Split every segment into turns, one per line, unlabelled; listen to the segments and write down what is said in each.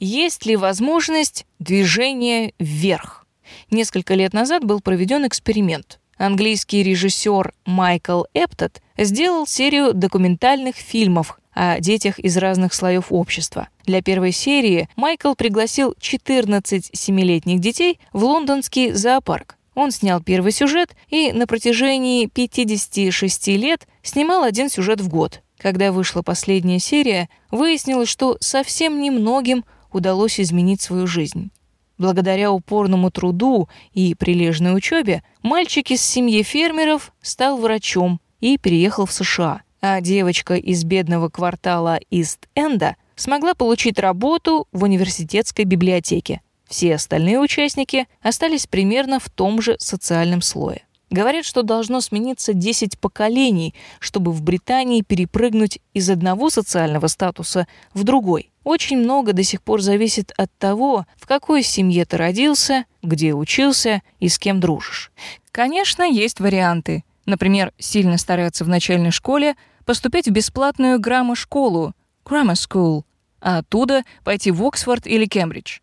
Есть ли возможность движения вверх? Несколько лет назад был проведен эксперимент. Английский режиссер Майкл Эптот сделал серию документальных фильмов о детях из разных слоев общества. Для первой серии Майкл пригласил 14 семилетних детей в лондонский зоопарк. Он снял первый сюжет и на протяжении 56 лет снимал один сюжет в год. Когда вышла последняя серия, выяснилось, что совсем немногим удалось изменить свою жизнь. Благодаря упорному труду и прилежной учебе мальчик из семьи фермеров стал врачом и переехал в США, а девочка из бедного квартала Ист-Энда смогла получить работу в университетской библиотеке. Все остальные участники остались примерно в том же социальном слое. Говорят, что должно смениться 10 поколений, чтобы в Британии перепрыгнуть из одного социального статуса в другой. Очень много до сих пор зависит от того, в какой семье ты родился, где учился и с кем дружишь. Конечно, есть варианты. Например, сильно стараться в начальной школе, поступить в бесплатную граммар-школу, grammar school, а оттуда пойти в Оксфорд или Кембридж.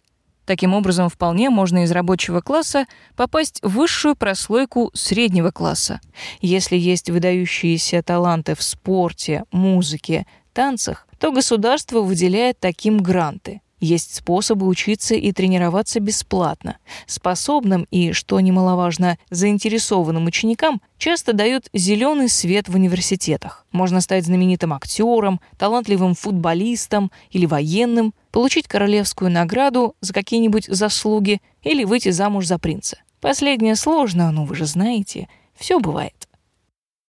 Таким образом, вполне можно из рабочего класса попасть в высшую прослойку среднего класса. Если есть выдающиеся таланты в спорте, музыке, танцах, то государство выделяет таким гранты. Есть способы учиться и тренироваться бесплатно. Способным и, что немаловажно, заинтересованным ученикам часто дают зеленый свет в университетах. Можно стать знаменитым актером, талантливым футболистом или военным, получить королевскую награду за какие-нибудь заслуги или выйти замуж за принца. Последнее сложно, но вы же знаете, все бывает.